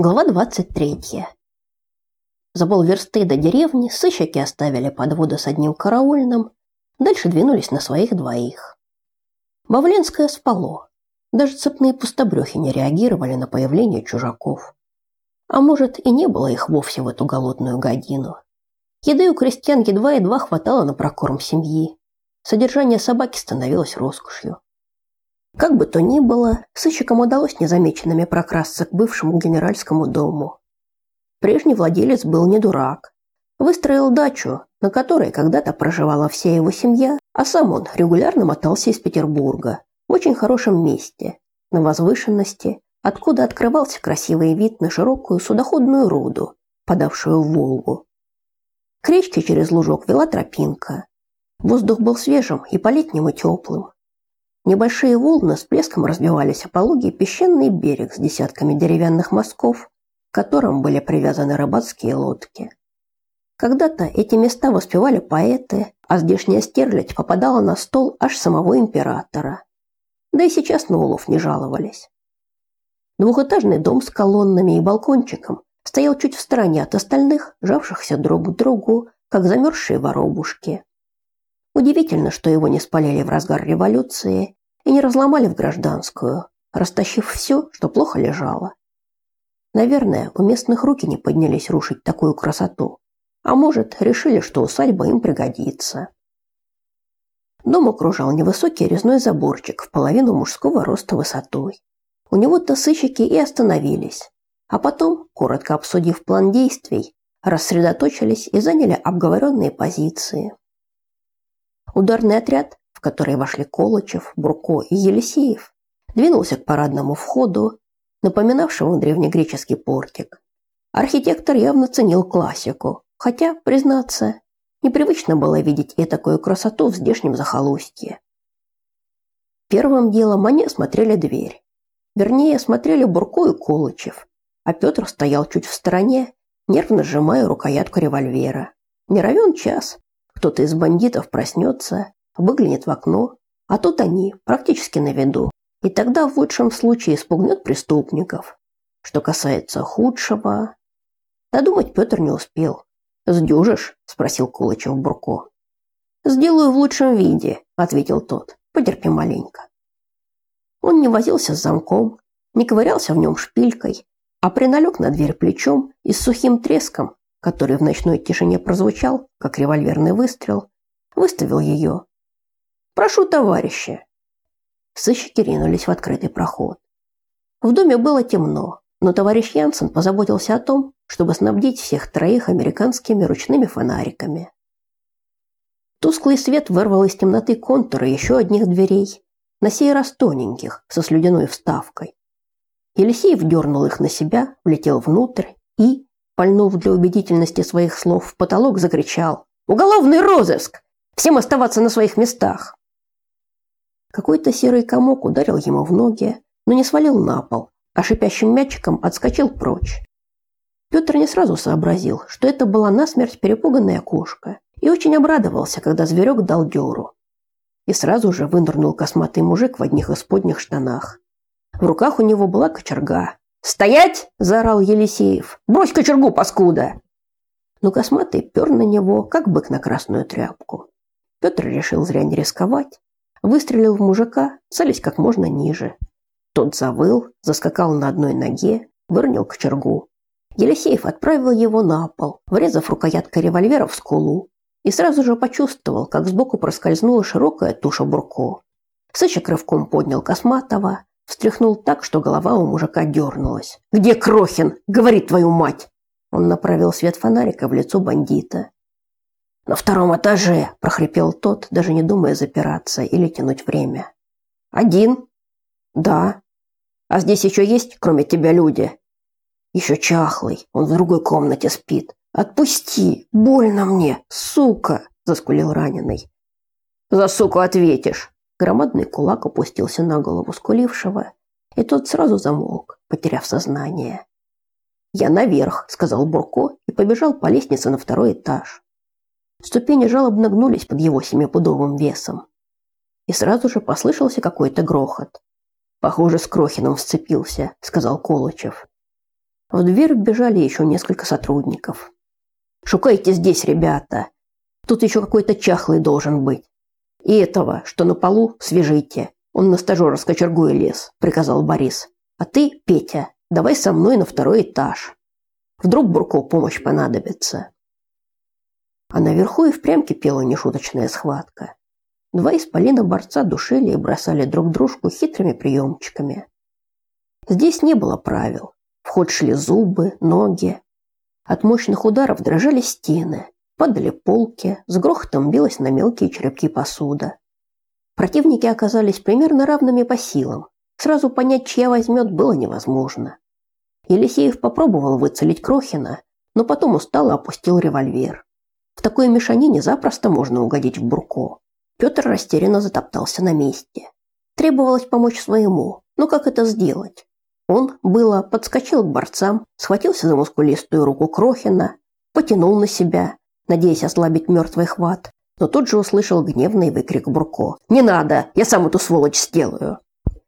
Глава 23. За полверсты до деревни сыщики оставили подводы с одним караульным, дальше двинулись на своих двоих. Бавленское спало. Даже цепные пустобрехи не реагировали на появление чужаков. А может, и не было их вовсе в эту голодную годину. Еды у крестьян едва-едва хватало на прокорм семьи. Содержание собаки становилось роскошью. Как бы то ни было, сыщикам удалось незамеченными прокрасться к бывшему генеральскому дому. Прежний владелец был не дурак. Выстроил дачу, на которой когда-то проживала вся его семья, а сам он регулярно мотался из Петербурга, в очень хорошем месте, на возвышенности, откуда открывался красивый вид на широкую судоходную руду, подавшую в Волгу. К речке через лужок вела тропинка. Воздух был свежим и по-летнему теплым. Небольшие волны с плеском разбивались о пологий песчаный берег с десятками деревянных мостков, к которым были привязаны рыбацкие лодки. Когда-то эти места воспевали поэты, а здешняя стерлядь попадала на стол аж самого императора. Да и сейчас на улов не жаловались. Двухэтажный дом с колоннами и балкончиком стоял чуть в стороне от остальных, жавшихся друг к другу, как замерзшие воробушки. Удивительно, что его не спалили в разгар революции и не разломали в гражданскую, растащив все, что плохо лежало. Наверное, у местных руки не поднялись рушить такую красоту. А может, решили, что усадьба им пригодится. Дом окружал невысокий резной заборчик в половину мужского роста высотой. У него-то сыщики и остановились. А потом, коротко обсудив план действий, рассредоточились и заняли обговоренные позиции. Ударный отряд, в который вошли Колычев, Бурко и Елисеев, двинулся к парадному входу, напоминавшему древнегреческий портик. Архитектор явно ценил классику, хотя, признаться, непривычно было видеть и такую красоту в здешнем захолустье. Первым делом они осмотрели дверь. Вернее, осмотрели Бурко и Колычев, а Петр стоял чуть в стороне, нервно сжимая рукоятку револьвера. Не равен час, кто-то из бандитов проснется, выглянет в окно, а тут они практически на виду. И тогда в лучшем случае испугнет преступников. Что касается худшего... Додумать Петр не успел. «Сдюжишь?» – спросил Кулычев Бурко. «Сделаю в лучшем виде», – ответил тот. «Потерпи маленько». Он не возился с замком, не ковырялся в нем шпилькой, а приналег на дверь плечом и с сухим треском который в ночной тишине прозвучал, как револьверный выстрел, выставил ее. «Прошу, товарищи!» Сыщики ринулись в открытый проход. В доме было темно, но товарищ Янсен позаботился о том, чтобы снабдить всех троих американскими ручными фонариками. Тусклый свет вырвал из темноты контуры еще одних дверей, на сей раз тоненьких, со слюдяной вставкой. Елисеев дернул их на себя, влетел внутрь и, пальнув для убедительности своих слов в потолок, закричал: "Уголовный розыск! Всем оставаться на своих местах!" Какой-то серый комок ударил ему в ноги, но не свалил на пол, а шипящим мячиком отскочил прочь. Петр не сразу сообразил, что это была насмерть перепуганная кошка, и очень обрадовался, когда зверек дал дёру. И сразу же вынырнул косматый мужик в одних исподних штанах. В руках у него была кочерга, «Стоять!» – заорал Елисеев. «Брось кочергу, паскуда!» Но косматый пер на него, как бык на красную тряпку. Петр решил зря не рисковать. Выстрелил в мужика, целясь как можно ниже. Тот завыл, заскакал на одной ноге, выронил кочергу. Елисеев отправил его на пол, врезав рукояткой револьвера в скулу, и сразу же почувствовал, как сбоку проскользнула широкая туша Бурко. Сыщик рывком поднял Косматова, Встряхнул так, что голова у мужика дернулась. «Где Крохин? Говори твою мать!» Он направил свет фонарика в лицо бандита. «На втором этаже!» – прохрипел тот, даже не думая запираться или тянуть время. «Один?» «Да». «А здесь еще есть, кроме тебя, люди?» «Еще чахлый, он в другой комнате спит. Отпусти, больно мне, сука!» – заскулил раненый. «За суку ответишь!» Громадный кулак опустился на голову скулившего, и тот сразу замолк, потеряв сознание. «Я наверх», — сказал Бурко и побежал по лестнице на второй этаж. Ступени жалобно гнулись под его семипудовым весом. И сразу же послышался какой-то грохот. «Похоже, с Крохиным сцепился», — сказал Колычев. В дверь вбежали еще несколько сотрудников. «Шукайте здесь, ребята. Тут еще какой-то чахлый должен быть. И этого, что на полу, свяжите. Он на стажера с кочергой лез», – приказал Борис. «А ты, Петя, давай со мной на второй этаж. Вдруг Бурко помощь понадобится». А наверху и впрямь кипела нешуточная схватка. Два исполина борца душили и бросали друг дружку хитрыми приемчиками. Здесь не было правил. В ход шли зубы, ноги. От мощных ударов дрожали стены, падали полки, с грохотом билась на мелкие черепки посуда. Противники оказались примерно равными по силам. Сразу понять, чья возьмет, было невозможно. Елисеев попробовал выцелить Крохина, но потом устало опустил револьвер. В такой мешанине запросто можно угодить в бурко. Петр растерянно затоптался на месте. Требовалось помочь своему, но как это сделать? Он, было, подскочил к борцам, схватился за мускулистую руку Крохина, потянул на себя, надеясь ослабить мертвый хват, но тут же услышал гневный выкрик Бурко. «Не надо! Я сам эту сволочь сделаю!»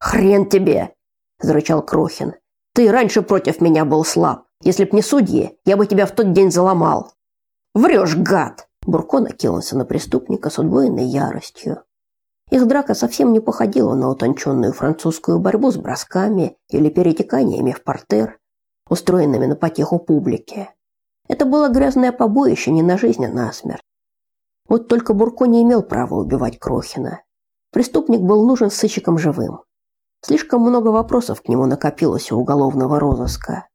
«Хрен тебе!» – зарычал Крохин. «Ты раньше против меня был слаб. Если б не судьи, я бы тебя в тот день заломал. Врешь, гад!» Бурко накинулся на преступника с удвоенной яростью. Их драка совсем не походила на утонченную французскую борьбу с бросками или перетеканиями в портер, устроенными на потеху публики. Это было грязное побоище не на жизнь, а на смерть. Вот только Бурко не имел права убивать Крохина. Преступник был нужен сыщикам живым. Слишком много вопросов к нему накопилось у уголовного розыска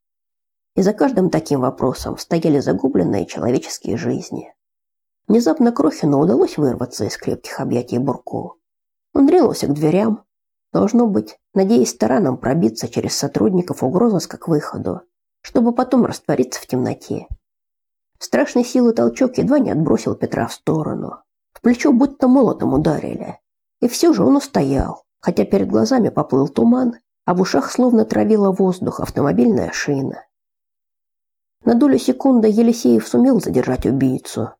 и за каждым таким вопросом стояли загубленные человеческие жизни. Внезапно Крохину удалось вырваться из крепких объятий Бурко. Он дринулся к дверям, должно быть, надеясь тараном пробиться через сотрудников угрозыска к выходу, чтобы потом раствориться в темноте. Страшной силы толчок едва не отбросил Петра в сторону. В плечо будто молотом ударили. И все же он устоял, хотя перед глазами поплыл туман, а в ушах словно травила воздух автомобильная шина. На долю секунды Елисеев сумел задержать убийцу,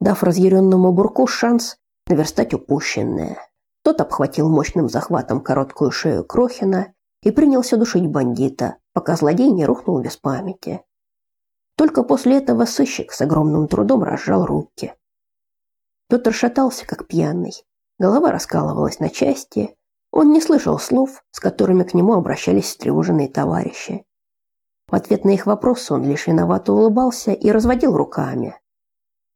дав разъяренному Бурку шанс наверстать упущенное. Тот обхватил мощным захватом короткую шею Крохина и принялся душить бандита, пока злодей не рухнул без памяти. Только после этого сыщик с огромным трудом разжал руки. Петр шатался, как пьяный. Голова раскалывалась на части. Он не слышал слов, с которыми к нему обращались встревоженные товарищи. В ответ на их вопросы он лишь виновато улыбался и разводил руками.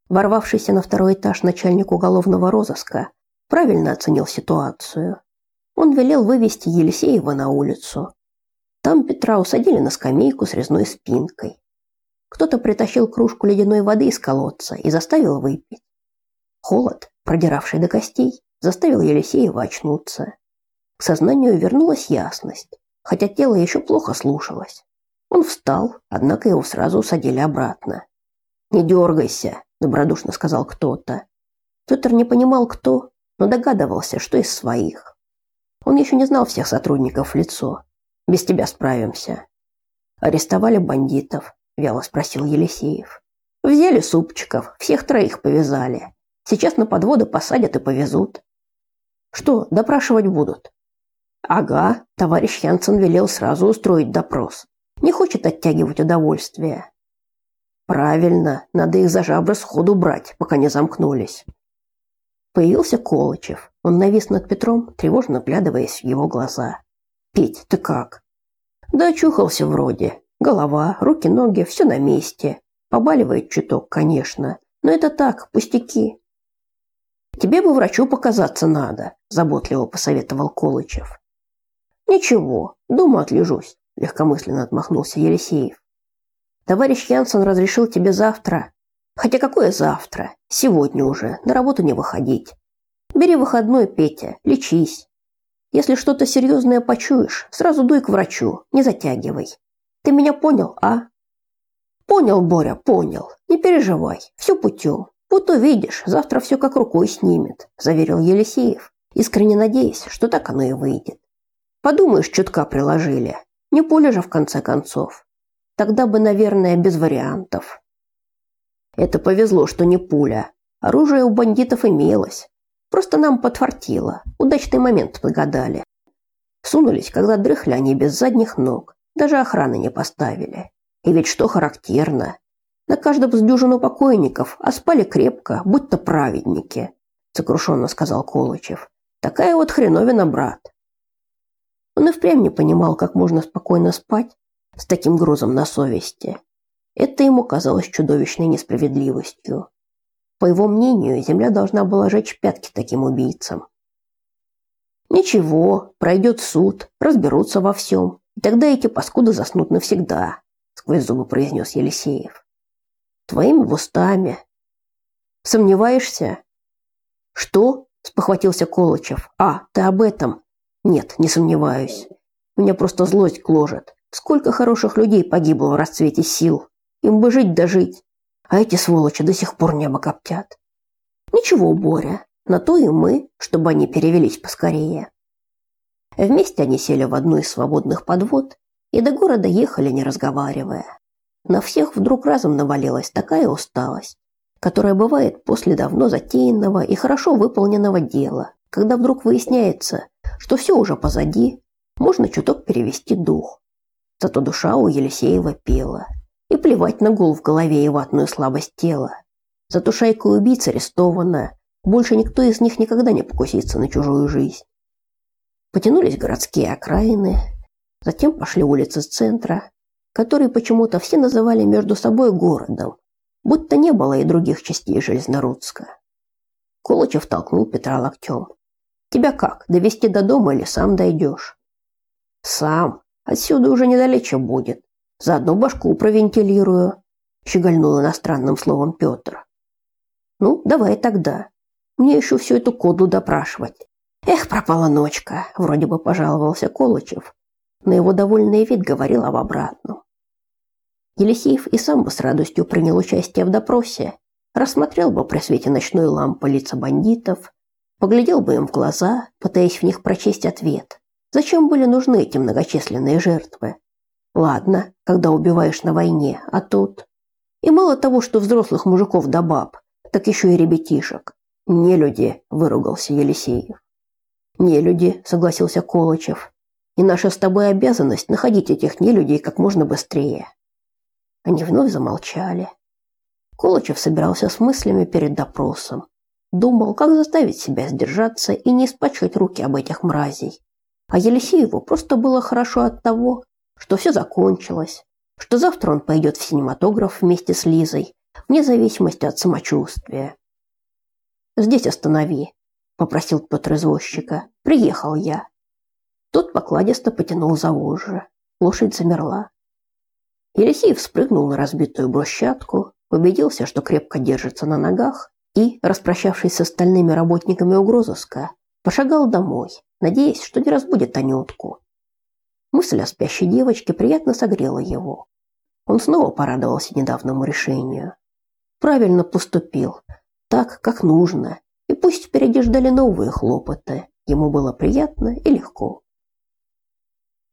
Ворвавшийся на второй этаж начальник уголовного розыска правильно оценил ситуацию. Он велел вывести Елисеева на улицу. Там Петра усадили на скамейку с резной спинкой. Кто-то притащил кружку ледяной воды из колодца и заставил выпить. Холод, продиравший до костей, заставил Елисеева очнуться. К сознанию вернулась ясность, хотя тело еще плохо слушалось. Он встал, однако его сразу усадили обратно. «Не дергайся», – добродушно сказал кто-то. Петр не понимал, кто, но догадывался, что из своих. Он еще не знал всех сотрудников в лицо. «Без тебя справимся». «Арестовали бандитов?» – вяло спросил Елисеев. «Взяли супчиков, всех троих повязали. Сейчас на подводы посадят и повезут». «Что, допрашивать будут?» «Ага, товарищ Янсен велел сразу устроить допрос. Не хочет оттягивать удовольствие. Правильно, надо их за жабры сходу брать, пока не замкнулись. Появился Колычев. Он навис над Петром, тревожно вглядываясь в его глаза. «Петь, ты как?» «Да очухался вроде. Голова, руки, ноги, все на месте. Побаливает чуток, конечно. Но это так, пустяки». «Тебе бы врачу показаться надо», – заботливо посоветовал Колычев. «Ничего, дома отлежусь легкомысленно отмахнулся Елисеев. Товарищ Янсен разрешил тебе завтра. Хотя какое завтра? Сегодня уже, на работу не выходить. Бери выходной, Петя, лечись. Если что-то серьезное почуешь, сразу дуй к врачу, не затягивай. Ты меня понял, а? Понял, Боря, понял. Не переживай, все путем. Вот увидишь, завтра все как рукой снимет, заверил Елисеев, искренне надеясь, что так оно и выйдет. Подумаешь, чутка приложили, не пуля же в конце концов. Тогда бы, наверное, без вариантов. Это повезло, что не пуля. Оружие у бандитов имелось. Просто нам подфартило. Удачный момент подгадали. Сунулись, когда дрыхли они без задних ног. Даже охраны не поставили. И ведь что характерно, на каждом с покойников, а спали крепко, будто праведники, сокрушенно сказал Колычев. Такая вот хреновина, брат. Он и впрямь не понимал, как можно спокойно спать с таким грузом на совести. Это ему казалось чудовищной несправедливостью. По его мнению, земля должна была жечь пятки таким убийцам. Ничего, пройдет суд, разберутся во всем, и тогда эти паскуды заснут навсегда, сквозь зубы произнес Елисеев. Твоими устами. Сомневаешься? Что? спохватился Колычев. А, ты об этом? Нет, не сомневаюсь. Меня просто злость гложет. Сколько хороших людей погибло в расцвете сил. Им бы жить да жить. А эти сволочи до сих пор небо коптят. Ничего, Боря, на то и мы, чтобы они перевелись поскорее. Вместе они сели в одну из свободных подвод и до города ехали, не разговаривая. На всех вдруг разом навалилась такая усталость, которая бывает после давно затеянного и хорошо выполненного дела, когда вдруг выясняется, что все уже позади, можно чуток перевести дух. Зато душа у Елисеева пела – и плевать на гул в голове и ватную слабость тела. Зато шайка убийц арестована. Больше никто из них никогда не покусится на чужую жизнь. Потянулись городские окраины, затем пошли улицы центра, которые почему-то все называли между собой городом, будто не было и других частей Железнорудска. Колычев толкнул Петра локтем. «Тебя как, довести до дома или сам дойдешь?» «Сам. Отсюда уже недалече будет. Заодно башку провентилирую, щегольнул иностранным словом Петр. Ну, давай тогда. Мне еще всю эту коду допрашивать. Эх, пропала ночка, вроде бы пожаловался Колычев, но его довольный вид говорил об обратном. Елисеев и сам бы с радостью принял участие в допросе, рассмотрел бы при свете ночной лампы лица бандитов, поглядел бы им в глаза, пытаясь в них прочесть ответ. Зачем были нужны эти многочисленные жертвы? Ладно, когда убиваешь на войне, а тут... И мало того, что взрослых мужиков да баб, так еще и ребятишек. Не люди, выругался Елисеев. Не люди, согласился Колычев. И наша с тобой обязанность находить этих нелюдей как можно быстрее. Они вновь замолчали. Колычев собирался с мыслями перед допросом. Думал, как заставить себя сдержаться и не испачкать руки об этих мразей. А Елисееву просто было хорошо от того, что все закончилось, что завтра он пойдет в синематограф вместе с Лизой, вне зависимости от самочувствия. «Здесь останови», – попросил Петр извозчика. «Приехал я». Тот покладисто потянул за вожжи. Лошадь замерла. Елисеев спрыгнул на разбитую брусчатку, убедился, что крепко держится на ногах, и, распрощавшись с остальными работниками угрозыска, пошагал домой, надеясь, что не разбудит Анютку. Мысль о спящей девочке приятно согрела его. Он снова порадовался недавнему решению. Правильно поступил, так, как нужно, и пусть впереди ждали новые хлопоты. Ему было приятно и легко.